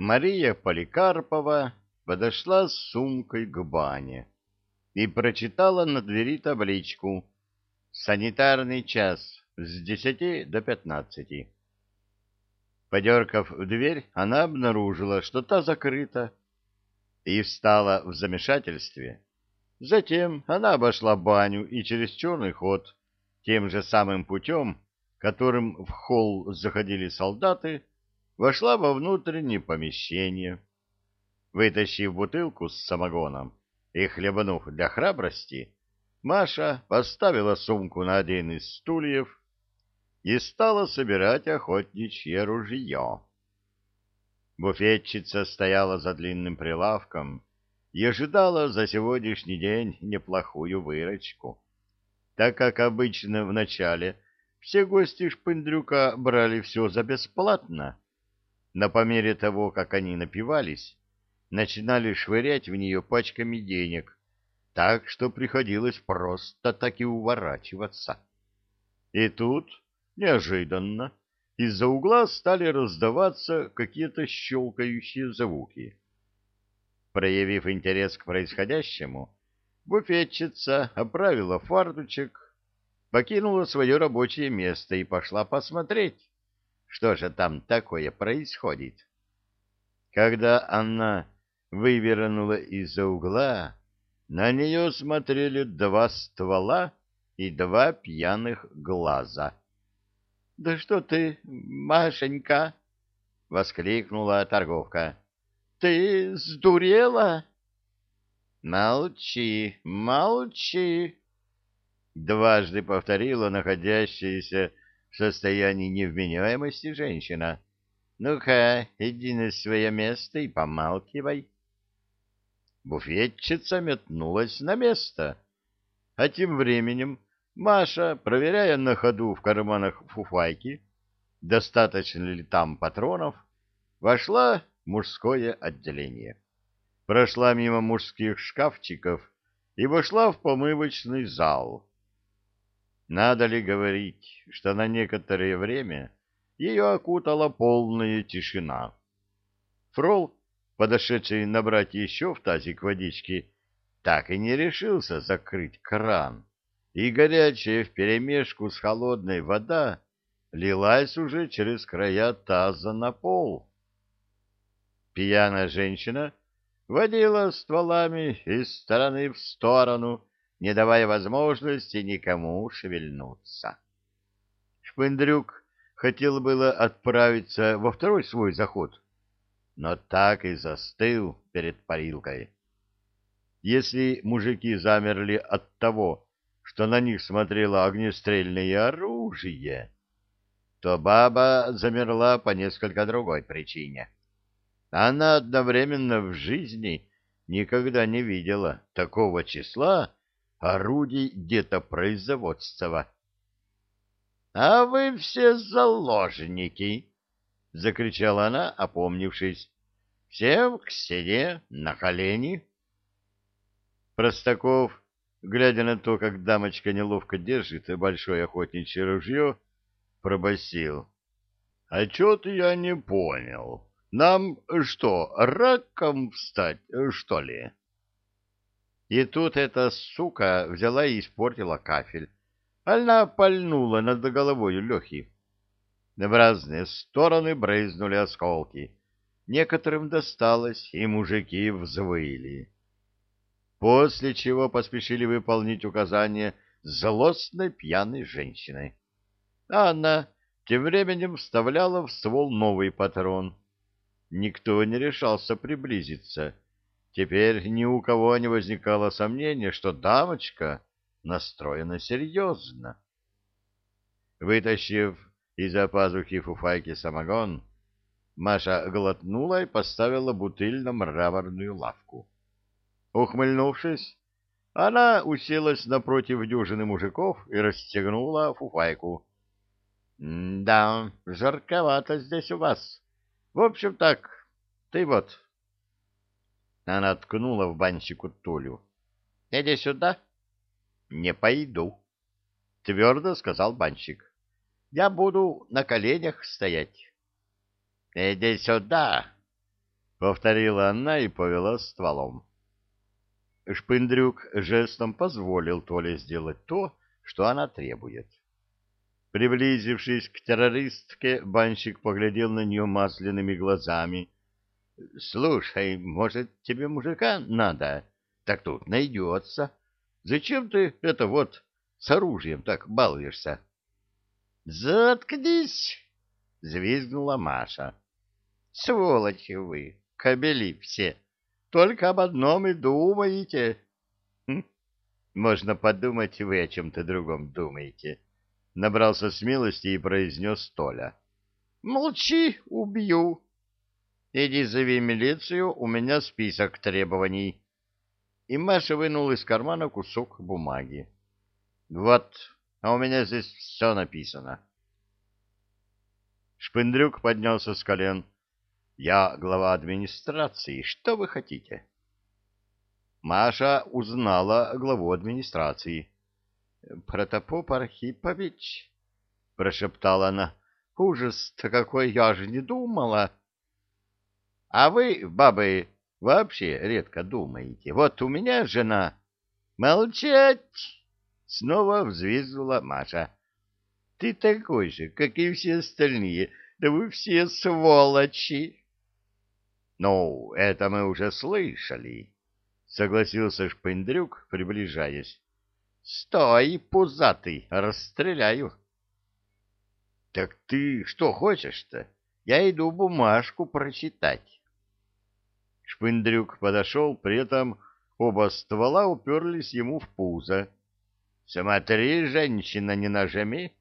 Мария Поликарпова подошла с сумкой к бане и прочитала на двери табличку «Санитарный час с десяти до пятнадцати». Подеркав в дверь, она обнаружила, что та закрыта, и встала в замешательстве. Затем она обошла баню и через черный ход, тем же самым путем, которым в холл заходили солдаты, вошла во внутреннее помещение. Вытащив бутылку с самогоном и хлебнув для храбрости, Маша поставила сумку на один из стульев и стала собирать охотничье ружье. Буфетчица стояла за длинным прилавком и ожидала за сегодняшний день неплохую выручку, так как обычно в начале все гости Шпындрюка брали все за бесплатно, но по мере того, как они напивались, начинали швырять в нее пачками денег, так что приходилось просто таки уворачиваться. И тут, неожиданно, из-за угла стали раздаваться какие-то щелкающие звуки. Проявив интерес к происходящему, буфетчица оправила фартучек, покинула свое рабочее место и пошла посмотреть, что же там такое происходит. Когда она вывернула из-за угла, на нее смотрели два ствола и два пьяных глаза. — Да что ты, Машенька! — воскликнула торговка. — Ты сдурела? — Молчи, молчи! — дважды повторила находящаяся в состоянии невменяемости женщина. — Ну-ка, иди на свое место и помалкивай. Буфетчица метнулась на место. А тем временем Маша, проверяя на ходу в карманах фуфайки, достаточно ли там патронов, вошла в мужское отделение. Прошла мимо мужских шкафчиков и вошла в помывочный зал. Надо ли говорить, что на некоторое время ее окутала полная тишина. Фрол подошедший набрать еще в тазик водички, так и не решился закрыть кран, и горячая вперемешку с холодной вода лилась уже через края таза на пол. Пьяная женщина водила стволами из стороны в сторону, не давая возможности никому шевельнуться. Шпындрюк хотел было отправиться во второй свой заход, но так и застыл перед парилкой. Если мужики замерли от того, что на них смотрело огнестрельное оружие, то баба замерла по несколько другой причине. Она одновременно в жизни никогда не видела такого числа орудий детопроизводства. — А вы все заложники! — закричала она, опомнившись. — Всем к стене, на колени. Простаков, глядя на то, как дамочка неловко держит большое охотничье ружье, пробасил: А чё-то я не понял. Нам что, раком встать, что ли? И тут эта сука взяла и испортила кафель. Она пальнула над головой Лехи. В разные стороны брызнули осколки. Некоторым досталось, и мужики взвыли. После чего поспешили выполнить указание злостной пьяной женщины. А она тем временем вставляла в ствол новый патрон. Никто не решался приблизиться. Теперь ни у кого не возникало сомнения, что дамочка настроена серьезно. Вытащив из-за пазухи фуфайки самогон, Маша глотнула и поставила бутыль на мраморную лавку. Ухмыльнувшись, она уселась напротив дюжины мужиков и расстегнула фуфайку. — Да, жарковато здесь у вас. В общем так, ты вот. Она ткнула в банщику Толю. — Иди сюда. — Не пойду, — твердо сказал банщик. Я буду на коленях стоять. — Иди сюда! повторила она и повела стволом. Шпындрюк жестом позволил Толе сделать то, что она требует. Приблизившись к террористке, банщик поглядел на нее масляными глазами. — Слушай, может, тебе мужика надо? Так тут найдется. Зачем ты это вот с оружием так балуешься? — Заткнись! — взвизгнула Маша. — Сволочи вы, кобели все! Только об одном и думаете. Хм, можно подумать, вы о чем-то другом думаете. Набрался смелости и произнес Толя. Молчи, убью. Иди зови милицию, у меня список требований. И Маша вынул из кармана кусок бумаги. Вот, а у меня здесь все написано. Шпындрюк поднялся с колен. Я глава администрации. Что вы хотите? Маша узнала главу администрации. Протопоп Архипович, прошептала она. Ужас-то какой, я же не думала. А вы, бабы, вообще редко думаете. Вот у меня жена... Молчать! Снова взвизгнула Маша. Ты такой же, как и все остальные. Да вы все сволочи! Ну, это мы уже слышали, согласился Шпендрюк, приближаясь. Стой, пузатый, расстреляю. Так ты что хочешь-то? Я иду бумажку прочитать. Шпындрюк подошел, при этом оба ствола уперлись ему в пузо. Смотри, женщина, не нажми,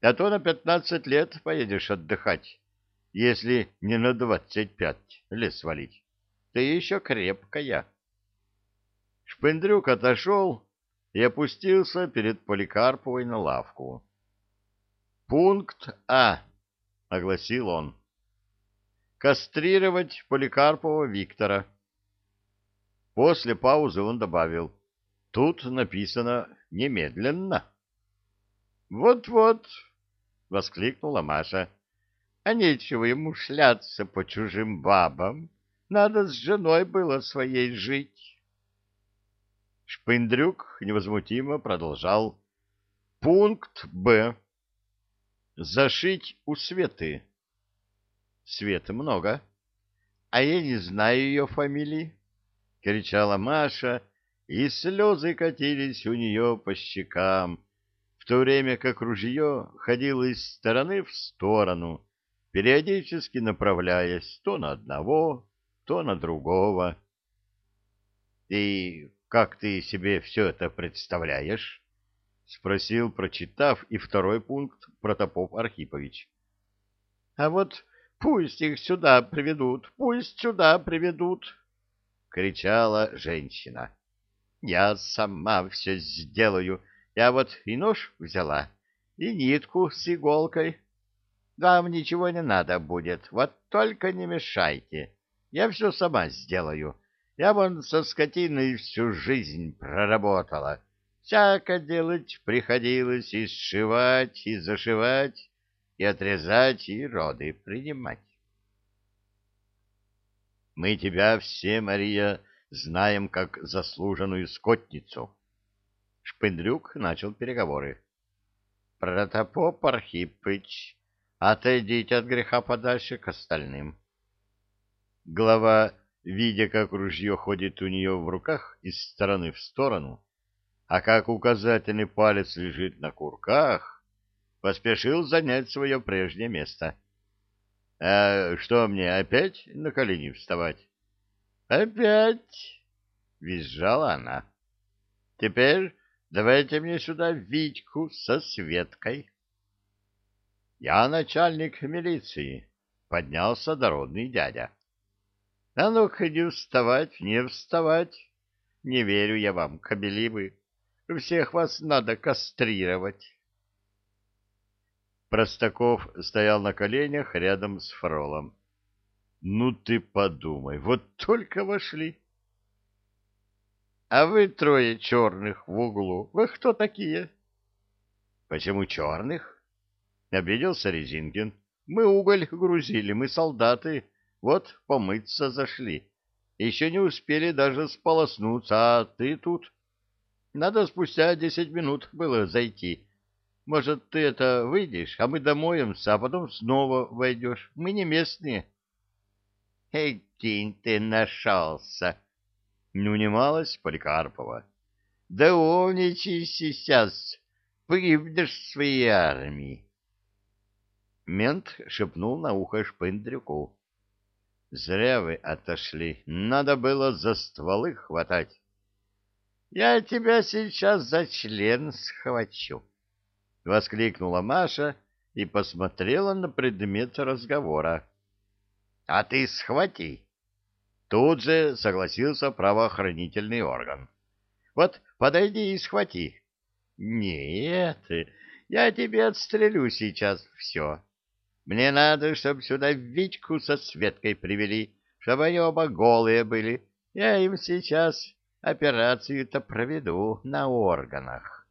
а то на пятнадцать лет поедешь отдыхать если не на двадцать пять лес валить. Ты еще крепкая. Шпендрюк отошел и опустился перед Поликарповой на лавку. «Пункт А», — огласил он. «Кастрировать Поликарпова Виктора». После паузы он добавил. «Тут написано немедленно». «Вот-вот», — воскликнула Маша а нечего ему шляться по чужим бабам. Надо с женой было своей жить. Шпындрюк невозмутимо продолжал. Пункт Б. Зашить у Светы. Светы много. А я не знаю ее фамилии. Кричала Маша, и слезы катились у нее по щекам, в то время как ружье ходило из стороны в сторону, периодически направляясь то на одного, то на другого. — И как ты себе все это представляешь? — спросил, прочитав и второй пункт протопоп Архипович. — А вот пусть их сюда приведут, пусть сюда приведут! — кричала женщина. — Я сама все сделаю. Я вот и нож взяла, и нитку с иголкой. Вам ничего не надо будет, вот только не мешайте. Я все сама сделаю. Я вон со скотиной всю жизнь проработала. Всяко делать приходилось и сшивать, и зашивать, и отрезать, и роды принимать. Мы тебя все, Мария, знаем как заслуженную скотницу. Шпындрюк начал переговоры. Протопоп Архипыч Отойдите от греха подальше к остальным. Глава, видя, как ружье ходит у нее в руках из стороны в сторону, а как указательный палец лежит на курках, поспешил занять свое прежнее место. — А что мне, опять на колени вставать? — Опять! — визжала она. — Теперь давайте мне сюда Витьку со Светкой. — я начальник милиции, поднялся дородный дядя. А ну-ка не вставать, не вставать. Не верю я вам, кобелибы. Всех вас надо кастрировать. Простаков стоял на коленях рядом с Фролом. Ну ты подумай, вот только вошли. А вы трое черных в углу. Вы кто такие? Почему черных? Обиделся Резинкин. Мы уголь грузили, мы солдаты. Вот помыться зашли. Еще не успели даже сполоснуться, а ты тут. Надо спустя десять минут было зайти. Может, ты это выйдешь, а мы домоемся, а потом снова войдешь. Мы не местные. — Экинь ты нашелся! — не унималась Поликарпова. — Да умничай сейчас, погибнешь в своей армии. Мент шепнул на ухо Шпындрюку. — Зря вы отошли, надо было за стволы хватать. — Я тебя сейчас за член схвачу. — воскликнула Маша и посмотрела на предмет разговора. — А ты схвати. Тут же согласился правоохранительный орган. — Вот подойди и схвати. — Нет, я тебе отстрелю сейчас все. Мне надо, чтобы сюда Витьку со Светкой привели, чтобы они оба голые были. Я им сейчас операцию-то проведу на органах.